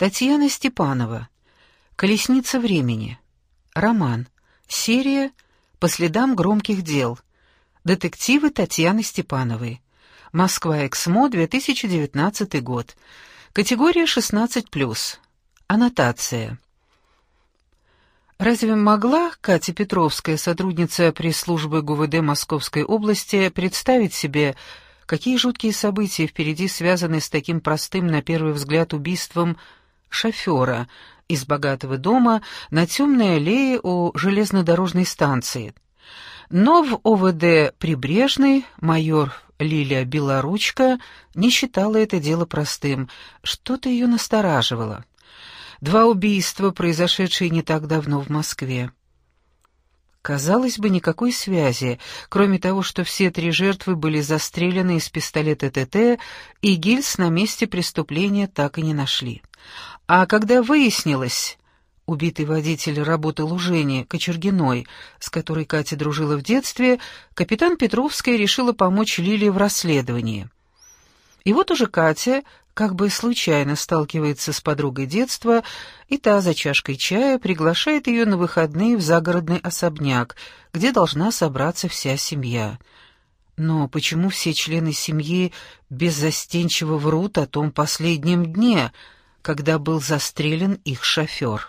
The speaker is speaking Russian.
Татьяна Степанова. Колесница времени. Роман. Серия «По следам громких дел». Детективы Татьяны Степановой. Москва, Эксмо, 2019 год. Категория 16+. Аннотация. Разве могла Катя Петровская, сотрудница пресс-службы ГУВД Московской области, представить себе, какие жуткие события впереди связаны с таким простым, на первый взгляд, убийством шофера из богатого дома на темной аллее у железнодорожной станции. Но в ОВД «Прибрежный» майор Лилия Белоручка не считала это дело простым, что-то ее настораживало. Два убийства, произошедшие не так давно в Москве. Казалось бы, никакой связи, кроме того, что все три жертвы были застрелены из пистолета ТТ, и гильз на месте преступления так и не нашли. А когда выяснилось, убитый водитель работал у Жени Кочергиной, с которой Катя дружила в детстве, капитан Петровская решила помочь Лиле в расследовании. И вот уже Катя как бы случайно сталкивается с подругой детства, и та за чашкой чая приглашает ее на выходные в загородный особняк, где должна собраться вся семья. Но почему все члены семьи беззастенчиво врут о том последнем дне — когда был застрелен их шофер.